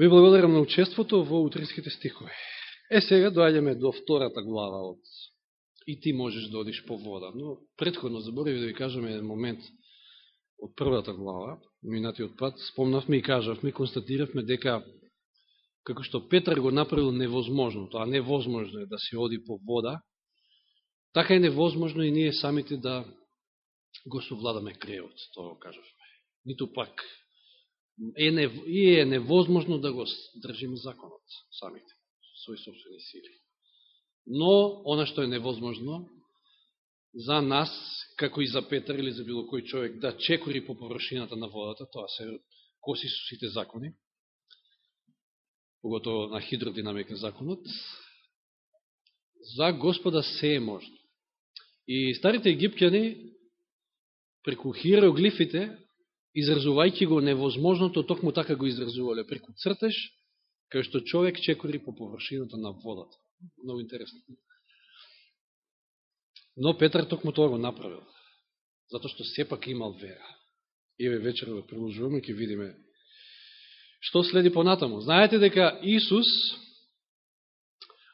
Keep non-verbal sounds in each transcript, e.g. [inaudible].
Ви благодарам на учеството во утринските стихови. Е, сега доаѓаме до втората глава од И ти можеш да одиш по вода. Но предходно заборави да ви кажаме еден момент од првата глава, минатиот пат, спомнавме и кажавме, констатиравме дека како што Петар го направил невозможното, а невозможно е да се оди по вода, така е невозможно и ние самите да го совладаме креот, тоа кажавме. Ниту пак е, не, и е невозможно да го држиме законот самите, своји собствени сили. Но, она што е невозможно, за нас, како и за Петар или за било кој човек, да чекори по површината на водата, тоа се коси со сите закони, поготово на хидродинамика законот, за Господа се е можно. И старите египтјани, преку хиероглифите, изразувајќи го невозможното, токму така го изразувале, преку цртеж, кај што човек чекори по површината на водата. Много интересно. Но Петар токму тоа го направил, затоа што сепак имал вера. Еве вечера продолжуваме, ќе видиме што следи понатаму. Знаете дека Исус,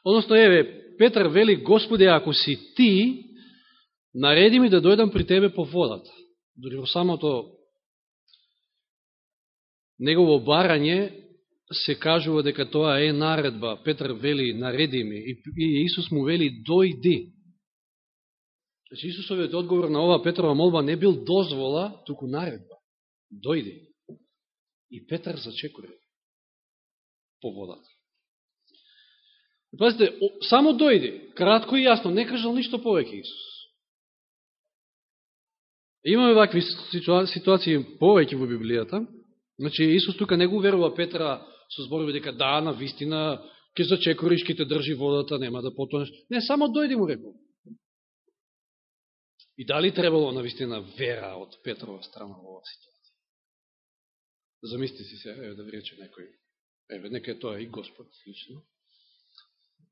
односно еве, Петар вели, Господе ако си ти, нареди ми да дојдам при Тебе по водата. Дори во самото негово барање се кажува дека тоа е наредба. Петар вели, нареди ми. И Исус му вели, дојди. Значи, Исусовиот одговор на ова Петрова молба не бил дозвола, туку наредба. Дојди. И Петар зачекува по водата. Пазите, само дојди, кратко и јасно, не кажал ништо повеќе Исус. Имаме вакви ситуации повеќе во Библијата. Значи, Исус тука не го верува Петра со зборови дека да, на вистина, ке зачекориш, ке те држи водата, нема да потонеш. Не, само дојди му рекол. И дали требало на вистина вера од Петрова страна во оваа ситуација? Замисли си се, еве да ви рече некој, еве, нека е тоа и Господ лично.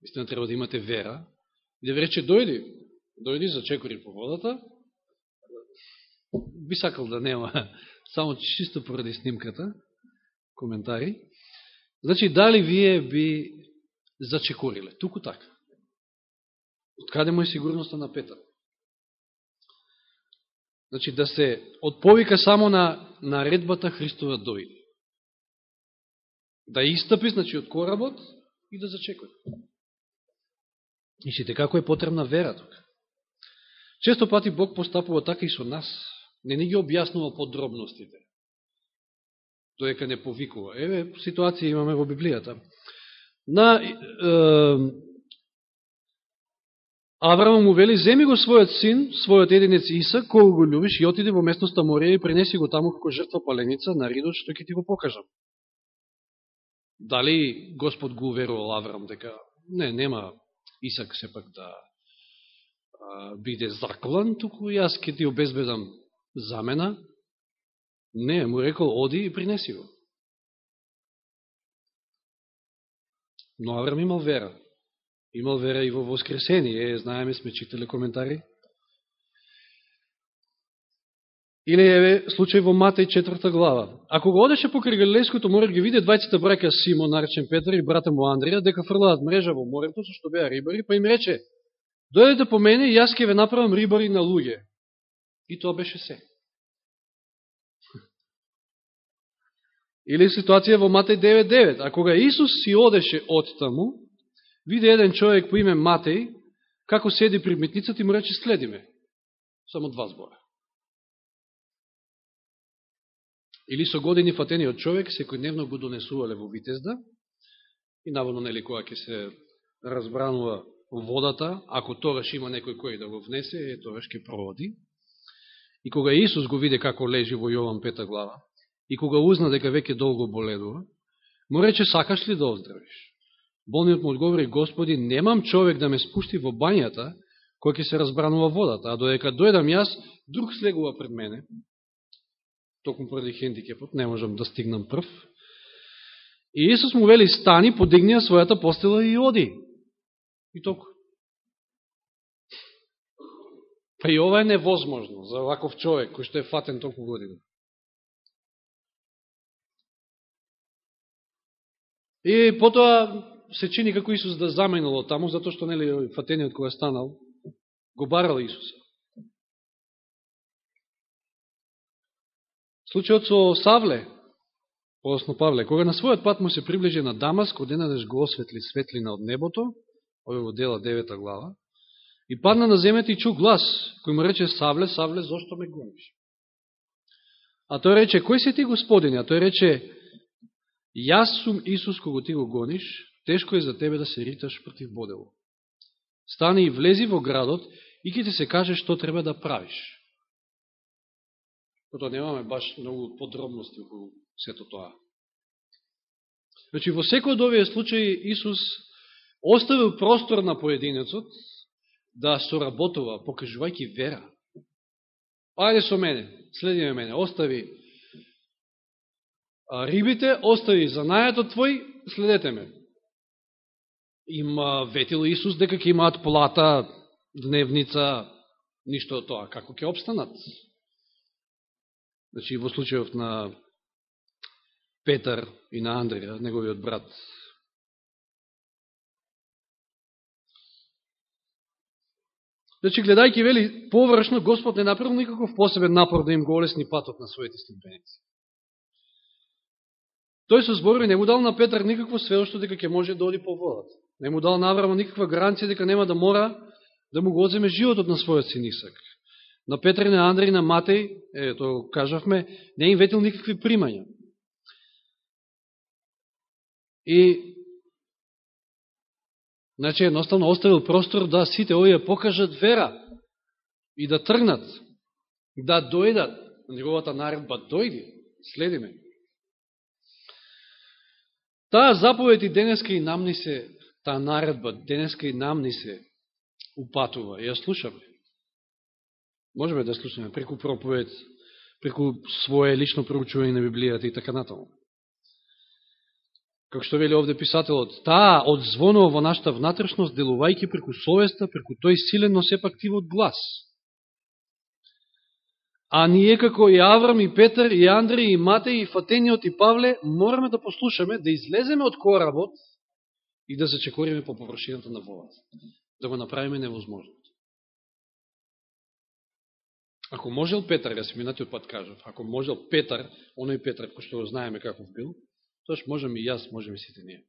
Вистина треба да имате вера и да ви рече дојди, дојди, зачекори по водата. Би сакал да нема, само чисто поради снимката, коментари. Значи, дали вие би зачекориле? Туку така. Од каде му е сигурноста на Петар? Значи, да се отповика само на наредбата Христова дојде. Да истапи, значи, од коработ и да зачекори. Мислите, како е потребна вера тука? Често пати Бог постапува така и со нас. Не ни ги објаснува подробностите доека не повикува. Еве, ситуација имаме во Библијата. На е, Авраам му вели, земи го својот син, својот единец Иса, кој го любиш, и отиде во местноста Морија и пренеси го таму како жртва паленица на ридот, што ќе ти го покажам. Дали Господ го уверувал Авраам дека не, нема Исак сепак да а, биде заклан, туку јас ќе ти обезбедам замена, Не, му рекол, оди и принеси го. Но Аврам имал вера. Имал вера и во воскресение. Знаеме, сме читали коментари. Или еве случај во Матеј четврта глава. Ако го одеше по Галилејското море, ги виде двајцата брака Симон, наречен Петар и брата му Андрија, дека фрлаат мрежа во морето, со што беа рибари, па им рече, дојдете по мене и јас ке ве направам рибари на луѓе. И тоа беше се. [laughs] Или ситуација во Матеј 9.9. А кога Исус си одеше од таму, виде еден човек по име Матеј, како седи при митницата и му рече следиме. Само два збора. Или со години фатениот човек секојдневно го донесувале во Витезда и наводно нели кога ќе се разбранува водата, ако тогаш има некој кој да го внесе, е тогаш ќе проводи. И кога Исус го виде како лежи во Јован пета глава, и кога узна дека веќе долго боледува, му рече, сакаш ли да оздравиш? Болниот му одговори, Господи, немам човек да ме спушти во бањата, кој ќе се разбранува водата, а додека дојдам јас, друг слегува пред мене, токму поради хендикепот, не можам да стигнам прв. И Исус му вели, стани, подигни својата постела и оди. И толку. Па и ова е невозможно за ваков човек, кој што е фатен толку година. И потоа се чини како Исус да заменило таму, затоа што нели фатениот кога станал, го барал Исуса. Случајот со Савле, односно Павле, кога на својот пат му се приближи на Дамаск, оденадеш го осветли светлина од небото, овој во дела 9 глава, и падна на земјата и чу глас, кој му рече, Савле, Савле, зошто ме гониш? А тој рече, кој си ти господине? А тој рече, јас сум Исус кого ти го гониш, тешко е за тебе да се риташ против Бодело. Стани и влези во градот и ќе ти се каже што треба да правиш. Потоа немаме баш многу подробности околу сето тоа. Значи, во секој од овие случаи Исус оставил простор на поединецот да соработува, покажувајќи вера. Ајде со мене, следиме мене, остави рибите, остави занајето твој, следете ме. Има ветил Исус дека ќе имаат плата, дневница, ништо од тоа. Како ќе обстанат? Значи, во случајот на Петар и на Андреја, неговиот брат, Значи, гледајќи, вели, површно, Господ не направил никаков посебен напор да им го олесни патот на своите стимпеници. Тој со зборови не му дал на Петар никакво сведоштво дека ќе може да оди по водата. Не му дал на никаква гаранција дека нема да мора да му го одземе животот на својот син Исак. На Петар и на Андреј, на Матеј, тоа кажавме, не им ветил никакви примања. И Значи, едноставно оставил простор да сите овие покажат вера и да тргнат, да дојдат. Неговата наредба дојди, следиме. Таа заповед и денеска и нам ни се, таа наредба денеска и нам ни се упатува. Ја слушаме. Можеме да слушаме преку проповед, преку своје лично проучување на Библијата и така натаму како што вели овде писателот, таа одзвонува во нашата внатрешност, делувајќи преку совеста, преку тој силен, но сепак тивот глас. А ние како и Аврам, и Петар, и Андреј, и Матеј, и Фатениот, и Павле, мораме да послушаме, да излеземе од коработ и да зачекориме по површината на водата. Да го направиме невозможното. Ако можел Петар, ја се минатиот пат кажав, ако можел Петар, оној Петар, кој што го знаеме каков бил, Тош можам и јас, можам и сите ние.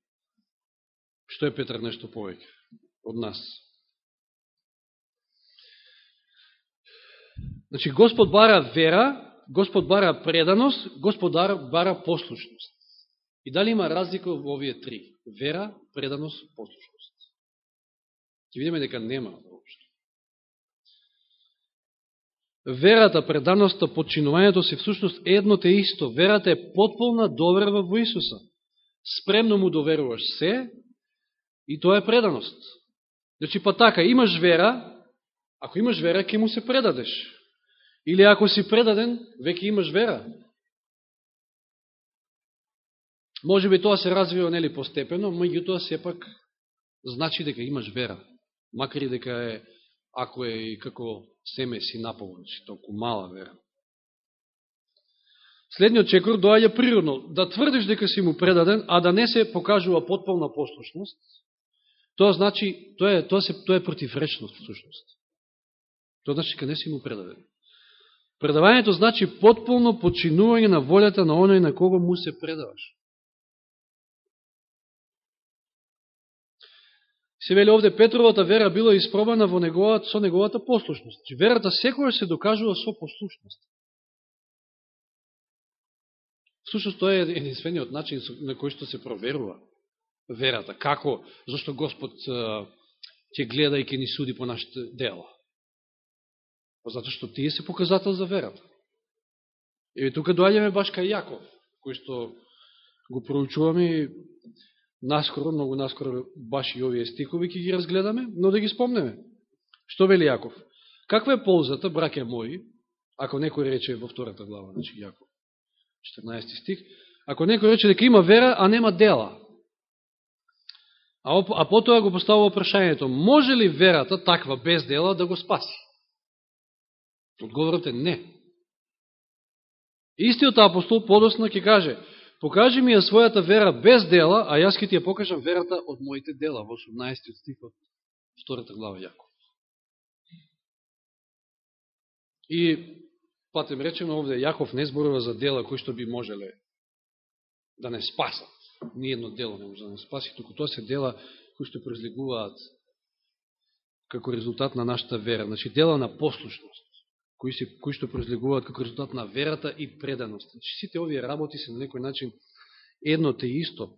Што е Петар нешто повеќе од нас? Значи, Господ бара вера, Господ бара преданост, Господ бара послушност. И дали има разлика во овие три? Вера, преданост, послушност. Ке видиме дека нема воопшто. Верата, преданоста, подчинувањето се всушност едно те исто. Верата е потполна доверба во Исуса. Спремно му доверуваш се и тоа е преданост. Значи, па така, имаш вера, ако имаш вера, ќе му се предадеш. Или ако си предаден, веќе имаш вера. Може би тоа се развива нели постепено, тоа сепак значи дека имаш вера. Макар и дека е, ако е и како семе си наполничи, толку мала вера. Следниот чекор доаѓа природно. Да тврдиш дека си му предаден, а да не се покажува потполна послушност, тоа значи, тоа е, тоа се, тоа е противречност, всушност. Тоа значи дека не си му предаден. Предавањето значи потполно починување на волјата на оној на кого му се предаваш. Се вели овде Петровата вера била испробана во неговата, со неговата послушност. Че верата секоја се докажува со послушност. Всушност тоа е единствениот начин на кој што се проверува верата. Како? Зошто Господ ќе гледа и ќе ни суди по нашите дела? Па затоа што тие се показател за верата. Еве тука доаѓаме баш кај Јаков, кој што го проучуваме и наскоро, многу наскоро, баш и овие стихови ќе ги разгледаме, но да ги спомнеме. Што вели Јаков? Каква е ползата, браке мои, ако некој рече во втората глава, значи Јаков, 14 стих, ако некој рече дека има вера, а нема дела, а, а потоа го поставува прашањето, може ли верата, таква без дела, да го спаси? Одговорот е не. Истиот апостол подосна ќе каже, Покажи ми ја својата вера без дела, а јас ќе ти ја покажам верата од моите дела, во 18 стих од втората глава Јаков. И, патем речеме овде, Јаков не зборува за дела кои што би можеле да не спасат. Ниједно дело не може да не спаси, туку тоа се дела кои што произлегуваат како резултат на нашата вера. Значи, дела на послушност кои, се, кои што произлегуваат како резултат на верата и преданост. Значи, сите овие работи се на некој начин едно те исто.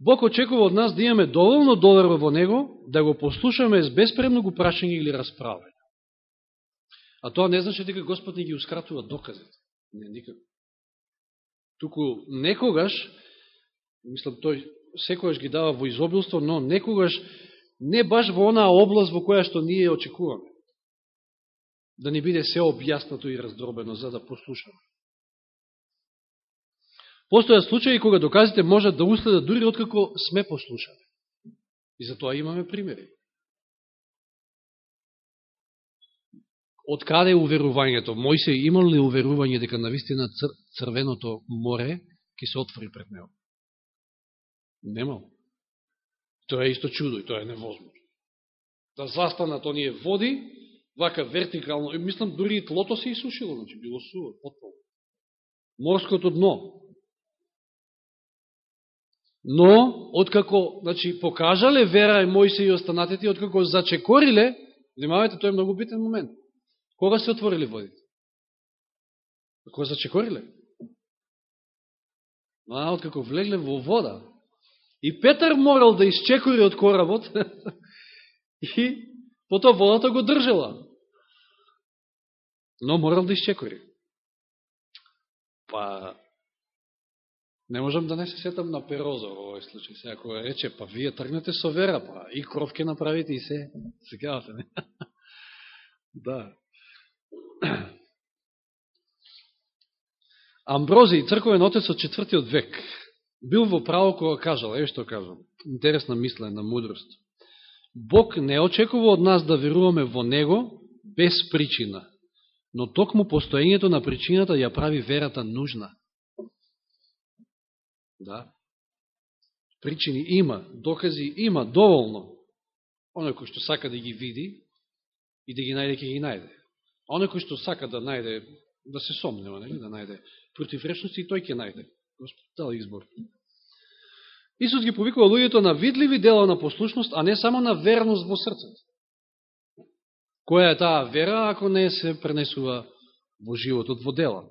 Бог очекува од нас да имаме доволно доверба во Него, да го послушаме с безпремно го прашање или расправање. А тоа не значи дека Господ не ги ускратува доказите. Не, никако. Туку некогаш, мислам, тој секојаш ги дава во изобилство, но некогаш не баш во онаа област во која што ние очекуваме. Да ни биде се објаснато и раздробено, за да послушаме. Постојат случаи кога доказите можат да уследат дури откако сме послушани. И за тоа имаме примери. Од каде е уверувањето? Мојсе имал ли уверување дека навистина цр црвеното море ќе се отвори пред него? Немал. Тоа е исто чудо и тоа е невозможно. Да застанат оние води, вака вертикално, и мислам, дури и тлото се исушило, значи било суво, потполно. Морското дно. Но, откако, значи, покажале вера и Мојсе и останатите, откако зачекориле, внимавайте, тоа е многу битен момент. Кога се отворили водите? Кога зачекориле? А, откако влегле во вода, И Петар морал да исчекори од коработ [laughs] и потоа водата го држала. Но морал да исчекори. Па, не можам да не се сетам на Перозо во овој случај. Сега кога рече, па вие тргнете со вера, па и кров ке направите и се. [laughs] Секавате, не? [laughs] да. [clears throat] Амбрози, црковен отец од четвртиот век, бил во право кога кажал, е што кажам, интересна мисла на мудрост. Бог не очекува од нас да веруваме во Него без причина, но токму постоењето на причината ја прави верата нужна. Да. Причини има, докази има доволно. Оној кој што сака да ги види и да ги најде, ќе ги најде. Оној кој што сака да најде, да се сомнева, нели, да најде противречности, тој ќе најде. Господ дал избор. Исус ги повикува луѓето на видливи дела на послушност, а не само на верност во срцето. Која е таа вера, ако не се пренесува во животот во дела?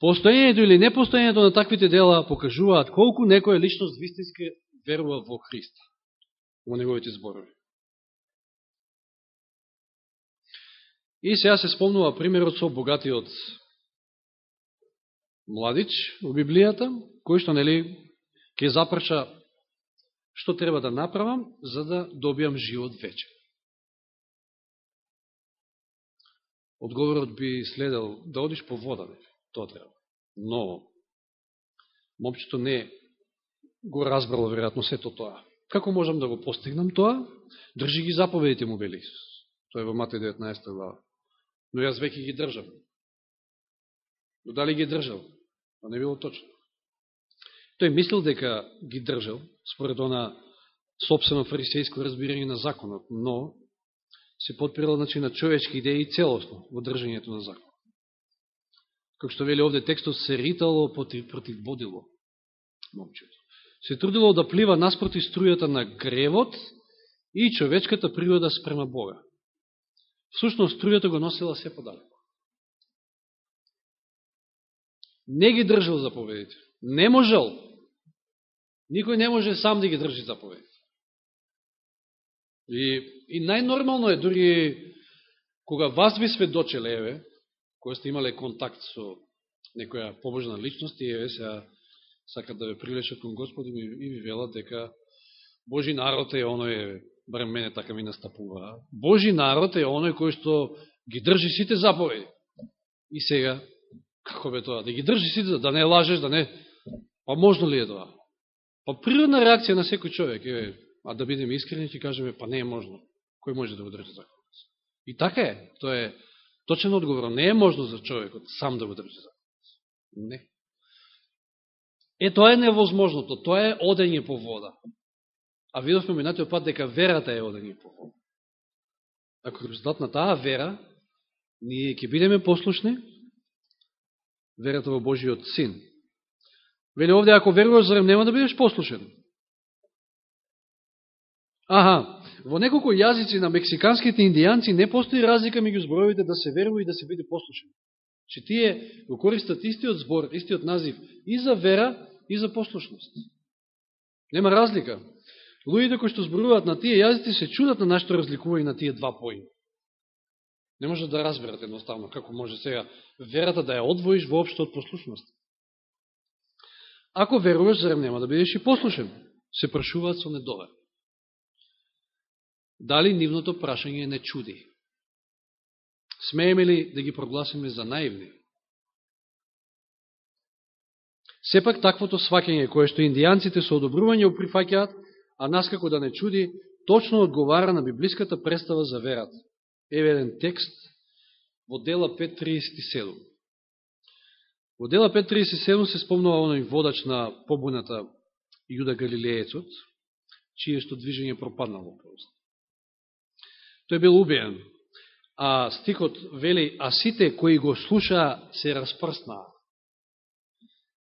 Постоењето или непостоењето на таквите дела покажуваат колку некоја личност вистински верува во Христа, во неговите зборови. И сега се спомнува примерот со богатиот младич во Библијата, кој што, нели, ќе запрача што треба да направам за да добијам живот вече. Одговорот би следел да одиш по вода, тоа треба. Но, момчето не го разбрало веројатно сето тоа. Како можам да го постигнам тоа? Држи ги заповедите му, вели Исус. Тоа е во Матеј 19 глава. Но јас веќе ги држам. Но дали ги држам? Тоа не било точно. Тој мислил дека ги држал, според она собствено фарисејско разбирање на законот, но се подпирал значи, на човечки идеи целосно во држањето на закон. Како што вели овде текстот, се ритало против, против бодило момчето. Се трудило да плива наспроти струјата на гревот и човечката природа спрема Бога. Всушност, струјата го носила се подалеко. Не ги држал заповедите. Не можел. Никој не може сам да ги држи заповедите. И, и најнормално е, дури кога вас ви сведочеле, еве, кога сте имале контакт со некоја побожна личност, и еве сега сакат да ве прилечат кон Господ и ви велат дека Божи народ е оној, барем мене така ми настапува, Божи народ е оној кој што ги држи сите заповеди. И сега, како бе тоа, да ги држи сите, да, да не лажеш, да не... Па можно ли е тоа? Па природна реакција на секој човек, е, а да бидеме искрени, ќе кажеме, па не е можно. Кој може да го држи законот? И така е. Тоа е Точен одговор, не е можно за човекот сам да го држи законот. Не. Е, тоа е невозможното, тоа е одење по вода. А видовме минатиот пат дека верата е одење по вода. Ако резултат на таа вера, ние ќе бидеме послушни, верата во Божиот Син. Вели овде, ако веруваш, зарем нема да бидеш послушен? Аха, во неколку јазици на мексиканските индијанци не постои разлика меѓу зборовите да се верува и да се биде послушен. Че тие го користат истиот збор, истиот назив и за вера, и за послушност. Нема разлика. Луѓето кои што зборуваат на тие јазици се чудат на нашето разликување на тие два поими. Не може да разберат едноставно како може сега верата да ја одвоиш воопшто од послушност. Ако веруваш, зарем нема да бидеш и послушен? Се прашуваат со недовер. Дали нивното прашање не чуди? Смееме ли да ги прогласиме за наивни? Сепак таквото свакење кое што индијанците со одобрување прифаќаат, а нас како да не чуди, точно одговара на библиската представа за верата. Еве еден текст во дела 5.37. Во дела 5.37 се спомнува оној водач на побуната Јуда Галилеецот, чие што движење пропаднало просто. Тој бил убиен. А стикот вели, а сите кои го слушаа се распрснаа.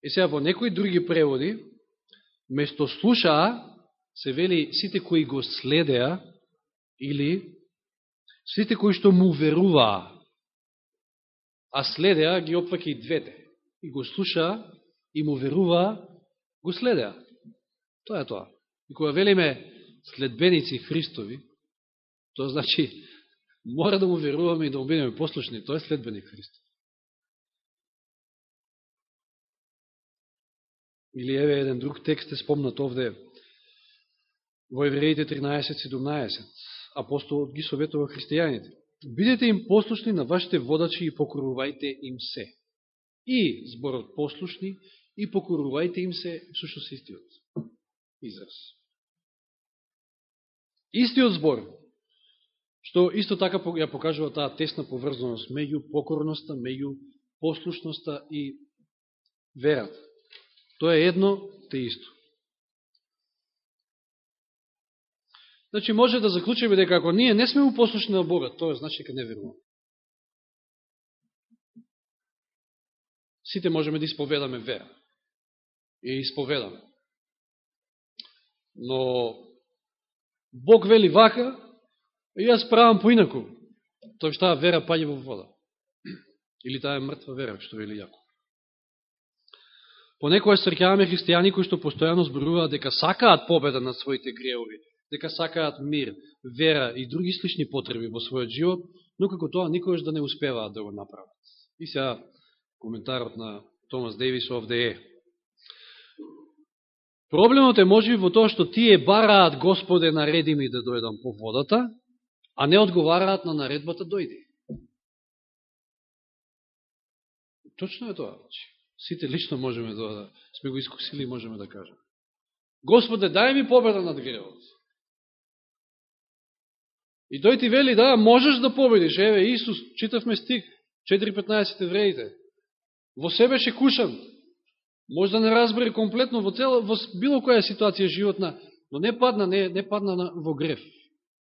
И сега во некои други преводи, место слушаа, се вели сите кои го следеа, или сите кои што му веруваа, а следеа ги опфаќа и двете. И го слушаа, и му веруваа, го следеа. Тоа е тоа. И кога велиме следбеници Христови, Тоа значи, [laughs] мора да му веруваме и да му бидеме послушни. Тоа е следбеник Христов. Или еве еден друг текст е спомнат овде во Евреите 13.17. Апостолот ги советува христијаните. Бидете им послушни на вашите водачи и покорувајте им се. И зборот послушни и покорувајте им се, се истиот израз. Истиот збор, Што исто така ја покажува таа тесна поврзаност меѓу покорноста, меѓу послушноста и верата. Тоа е едно те исто. Значи, може да заклучиме дека ако ние не сме упослушни на Бога, тоа значи дека не веруваме. Сите можеме да исповедаме вера. И исповедаме. Но Бог вели вака, И јас правам поинаку. Тоа што вера паѓа во вода. [clears throat] Или таа е мртва вера, што вели јако. Понекоја срќаваме христијани кои што постојано зборуваат дека сакаат победа над своите греови, дека сакаат мир, вера и други слични потреби во својот живот, но како тоа никогаш да не успеваат да го направат. И сега коментарот на Томас Дейвис овде е. Проблемот е можеби во тоа што тие бараат Господе нареди ми да дојдам по водата, а не одговараат на наредбата дојди. Точно е тоа. Значи. Сите лично можеме да, да сме го искусили и можеме да кажем. Господе, дај ми победа над гревот. И тој ти вели, да, можеш да победиш. Еве, Исус, читавме стик, 4.15 евреите. Во себе ше кушан. Може да не разбери комплетно во, цела, во било која ситуација животна, но не падна, не, не падна во греф.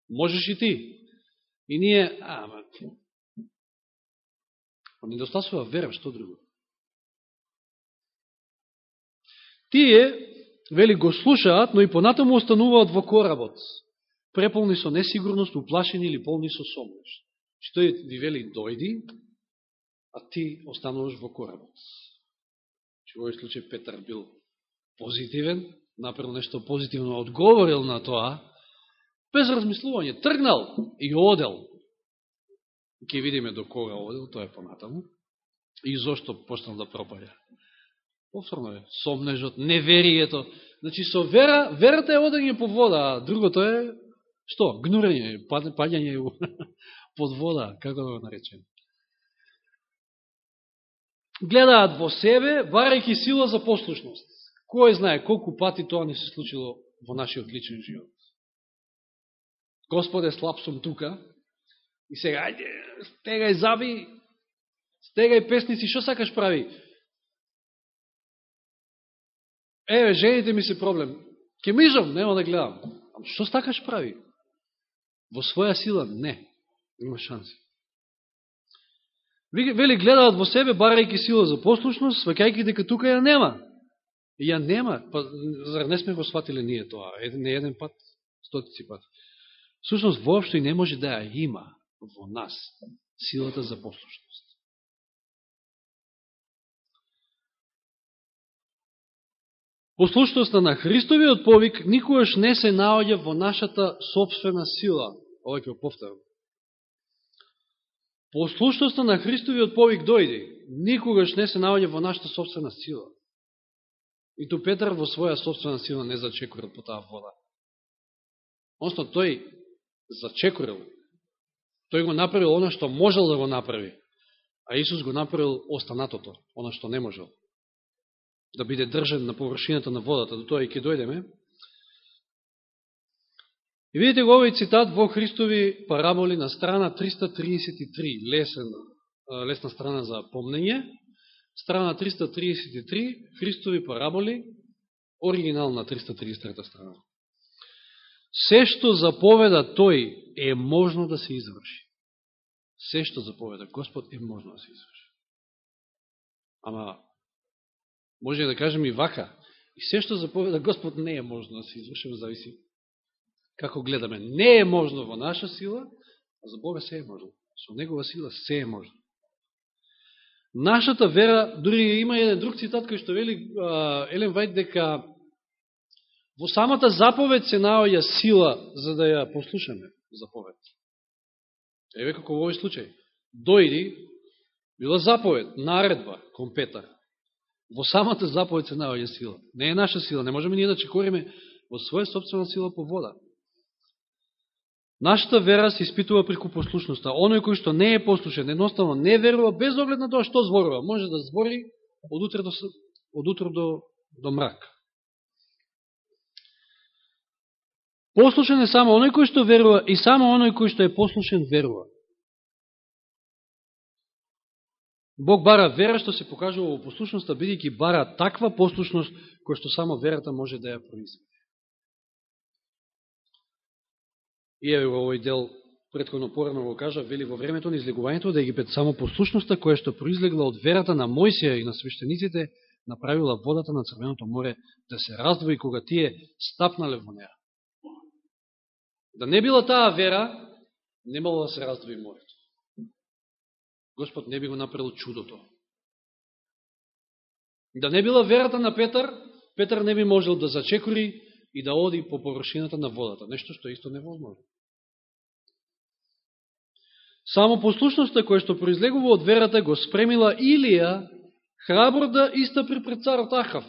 Можеш и ти. И ние, а, ама, па недостасува вера, што друго. Тие, вели, го слушаат, но и понатаму остануваат во коработ, преполни со несигурност, уплашени или полни со сомнеш. Што е, ви вели, дојди, а ти остануваш во коработ. Че во овој случај Петар бил позитивен, направил нешто позитивно, одговорил на тоа, без размислување, тргнал и одел. Ке видиме до кога одел, тоа е понатаму. И зошто почнал да пропаја. Повторно е, сомнежот, неверието. Значи, со вера, верата е одење по вода, а другото е, што? Гнурење, паѓање [laughs] под вода, како да го наречем. Гледаат во себе, барајќи сила за послушност. Кој знае колку пати тоа не се случило во нашиот личен живот. Господе, слаб сум тука, и сега, ајде, стегај заби, Стегај песници, што сакаш прави? Еве, жените ми се проблем. Ке мижам, нема да гледам. Што сакаш прави? Во своја сила? Не. Има шанси. Вели, гледаат во себе, барајќи сила за послушност, свакајќи дека тука ја нема. И ја нема. Па, зар не сме го сватили ние тоа? Еден, не еден пат, стотици пат. Сушност, воопшто и не може да ја има во нас силата за послушност. Послушноста на Христовиот повик никогаш не се наоѓа во нашата собствена сила. Ова ќе повторам. Послушноста на Христовиот повик дојде, никогаш не се наоѓа во нашата собствена сила. И ту Петар во своја собствена сила не зачекорил по таа вода. Осно тој зачекорил. Тој го направил оно што можел да го направи. А Исус го направил останатото, оно што не можел. Да биде држан на површината на водата. До тоа и ќе дојдеме. И видите го овој цитат во Христови параболи на страна 333, лесен, лесна страна за помнење. Страна 333, Христови параболи, оригинал на 333 страна. Се што заповеда тој е можно да се изврши. Се што заповеда Господ е можно да се изврши. Ама, може да кажем и вака, и се што заповеда Господ не е можно да се изврши, зависи како гледаме, не е можно во наша сила, а за Бога се е можно. Со Негова сила се е можно. Нашата вера, дури има еден друг цитат кој што вели Елен Вајд дека во самата заповед се наоѓа сила за да ја послушаме заповед. Еве како во овој случај. Дојди, била заповед, наредба компета Во самата заповед се наоѓа сила. Не е наша сила, не можеме ние да чекориме во своја собствена сила по вода. Нашата вера се испитува преку послушноста. Оној кој што не е послушен, едноставно не верува, без оглед на тоа што зборува. Може да збори од утре до, од утре до, до мрак. Послушен е само оној кој што верува и само оној кој што е послушен верува. Бог бара вера што се покажува во послушноста, бидејќи бара таква послушност која што само верата може да ја произведе. И еве во овој дел, предходно порано го кажа, вели во времето на излегувањето да Египет само послушноста која што произлегла од верата на Мојсија и на свештениците направила водата на Црвеното море да се раздвои кога тие стапнале во неа. Да не била таа вера, немало да се раздвои морето. Господ не би го направил чудото. Да не била верата на Петар, Петар не би можел да зачекори и да оди по површината на водата. Нешто што е исто невозможно. Само послушноста која што произлегува од верата го спремила Илија храбро да истапри пред царот Ахав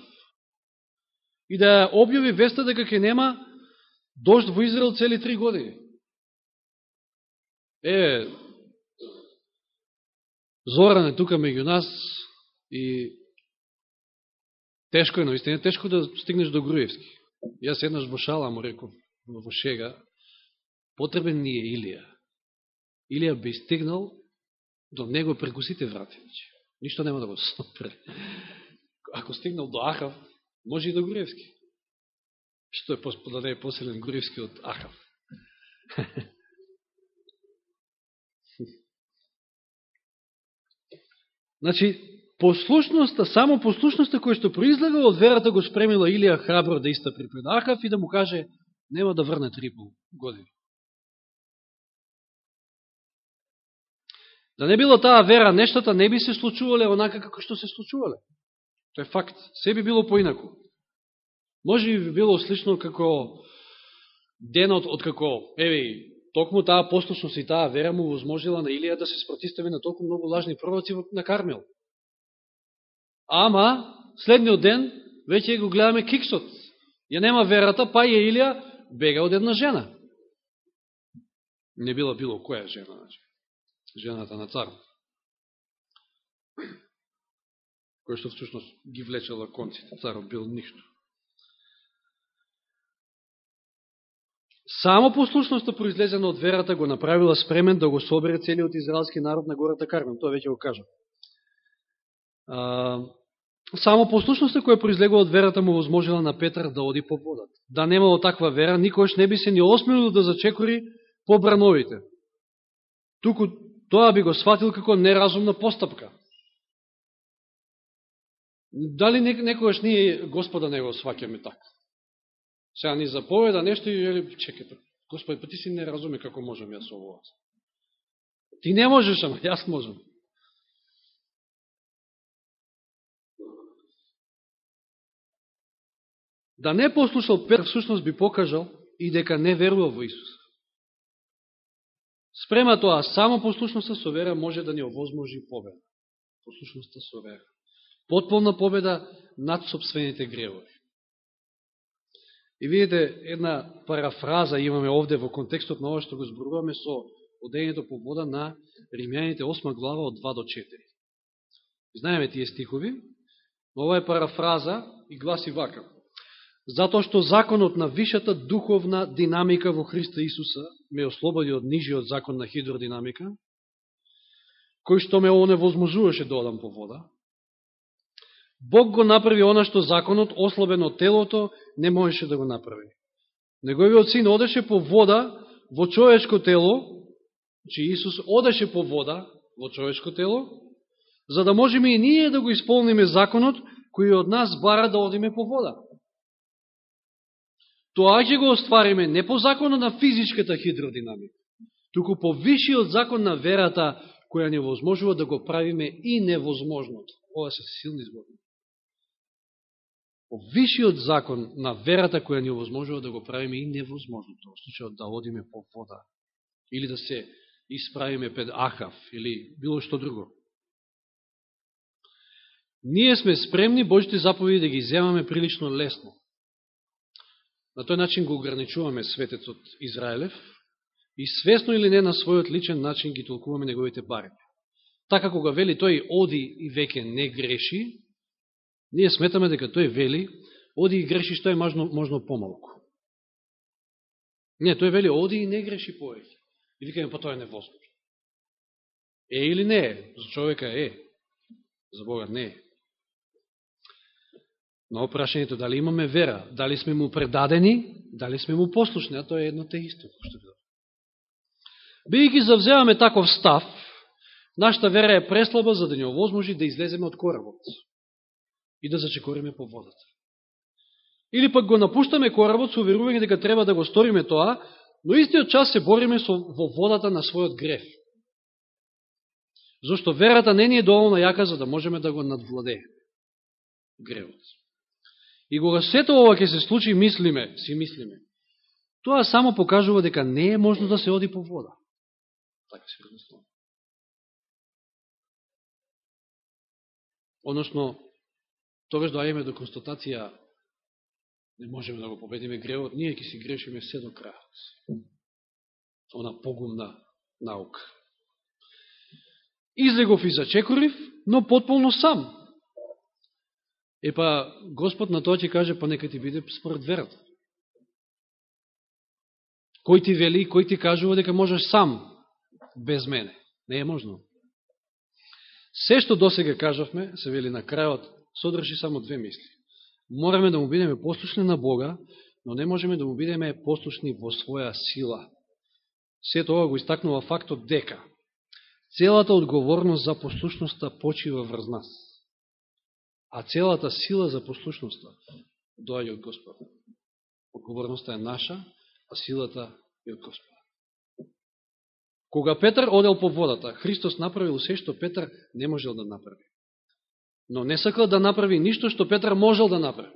и да објави веста дека ќе нема дожд во Израел цели три години. Е, Зоран е тука меѓу нас и тешко е, наистина тешко да стигнеш до Груевски. Јас еднаш во шала му реков, во шега, потребен ни е Илија. Илија би стигнал до него преку сите врати. Ништо нема да го [laughs] сопре. Ако стигнал до Ахав, може и до Груевски. Што е да не е поселен Груевски од Ахав. [laughs] значи, послушноста, само послушноста која што произлега од верата го спремила Илија храбро да истапри пред Ахав и да му каже нема да врне три години. Да не било таа вера, нештата не би се случувале онака како што се случувале. Тоа е факт. Се би било поинако. Може би било слично како денот од како, еве, токму таа послушност и таа вера му возможила на Илија да се спротистави на толку многу лажни пророци на Кармел. Ама, следниот ден, веќе го гледаме киксот. Ја нема верата, па ја Илија бега од една жена. Не била било која жена, значи. Жената на цар. Кој што всушност ги влечела конците. Царот бил ништо. Само послушноста произлезена од верата го направила спремен да го собере целиот израелски народ на гората Кармен. Тоа веќе го кажа. само послушноста која произлегува од верата му возможила на Петар да оди по водат. Да немало таква вера, никош не би се ни осмелил да зачекори по брановите. Туку тоа би го сватил како неразумна постапка. Дали некојаш ние Господа не го сваќаме така? Сега ни заповеда нешто и вели, чекай, Господи, па ти си не разуме како можам јас овоа. Ти не можеш, ама јас можам. Да не послушал Петр, всушност би покажал и дека не верува во Исус. Спрема тоа, само послушноста со вера може да ни овозможи победа. Послушноста со вера. Потполна победа над собствените гревови. И видите, една парафраза имаме овде во контекстот на ова што го зборуваме со одењето по вода на Римјаните 8 глава од 2 до 4. Знаеме тие стихови, но ова е парафраза и гласи вака. Затоа што законот на вишата духовна динамика во Христа Исуса ме ослободи од нижиот закон на хидродинамика, кој што ме оневозможуваше да одам по вода, Бог го направи она што законот, ослабен од телото, не можеше да го направи. Неговиот син одеше по вода во човешко тело, че Исус одеше по вода во човешко тело, за да можеме и ние да го исполниме законот, кој од нас бара да одиме по вода. Тоа ќе го оствариме не по законот на физичката хидродинамика, туку по вишиот закон на верата, која не возможува да го правиме и невозможното. Ова се силни збори вишиот закон на верата која ни овозможува да го правиме и невозможно тоа, случајот да одиме по вода, или да се исправиме пред Ахав, или било што друго. Ние сме спремни Божите заповеди да ги земаме прилично лесно. На тој начин го ограничуваме светецот Израелев и свесно или не на својот личен начин ги толкуваме неговите бари. Така кога вели тој оди и веќе не греши, Ние сметаме дека тој вели, оди и греши што е можно, можно помалку. Не, тој вели, оди и не греши повеќе. И викаме, па тоа е невозможно. Е или не е? За човека е. За Бога не е. Но опрашањето дали имаме вера, дали сме му предадени, дали сме му послушни, а тоа е едно те исто. Бијќи завземаме таков став, нашата вера е преслаба за да не овозможи да излеземе од коработ и да зачекориме по водата. Или пак го напуштаме коработ со уверување дека треба да го сториме тоа, но истиот час се бориме со, во водата на својот греф. Зошто верата не ни е доволно јака за да можеме да го надвладееме. Гревот. И кога сето ова ќе се случи, мислиме, си мислиме, тоа само покажува дека не е можно да се оди по вода. Така се размислуваме. Односно, тогаш доаѓаме до констатација не можеме да го победиме гревот, ние ќе си грешиме се до крајот. Она погумна наука. Излегов и зачекорив, но потполно сам. Епа, Господ на тоа ќе каже, па нека ти биде според верата. Кој ти вели, кој ти кажува дека можеш сам, без мене. Не е можно. Се што досега кажавме, се вели на крајот содржи само две мисли. Мораме да му бидеме послушни на Бога, но не можеме да му бидеме послушни во своја сила. Сето тоа го истакнува фактот дека целата одговорност за послушноста почива врз нас, а целата сила за послушноста доаѓа од Господ. Одговорноста е наша, а силата е од Господ. Кога Петар одел по водата, Христос направил се што Петар не можел да направи но не сакал да направи ништо што Петар можел да направи.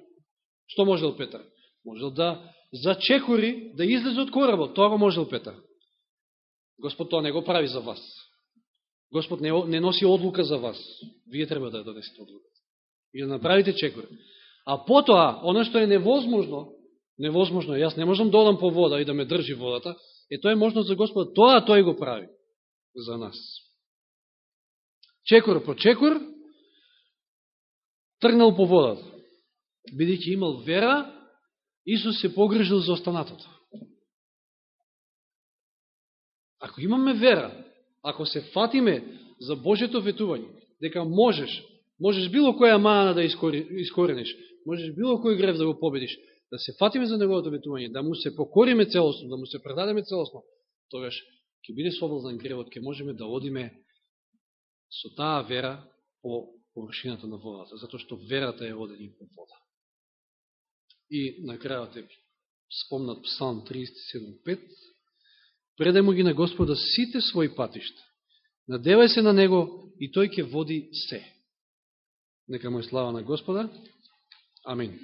Што можел Петар? Можел да зачекори, да излезе од коработ. Тоа го можел Петар. Господ тоа не го прави за вас. Господ не, не носи одлука за вас. Вие треба да донесете одлука. И да направите чекор. А потоа, оно што е невозможно, невозможно, јас не можам да одам по вода и да ме држи водата, е тоа е можно за Господ. Тоа тој го прави за нас. Чекор по чекор, тргнал по водата. Бидејќи имал вера, Исус се погрежил за останатото. Ако имаме вера, ако се фатиме за Божето ветување, дека можеш Можеш било која мана да искорениш, можеш било кој грев да го победиш, да се фатиме за неговото ветување, да му се покориме целосно, да му се предадеме целосно, тогаш ќе биде соблазан гревот, ќе можеме да одиме со таа вера по површината на водата, затоа што верата е одени по вода. И на крајот е спомнат Псалм 37.5, предај му ги на Господа сите своји патишта, надевај се на Него и Тој ќе води се. Нека му е слава на Господа. Амин.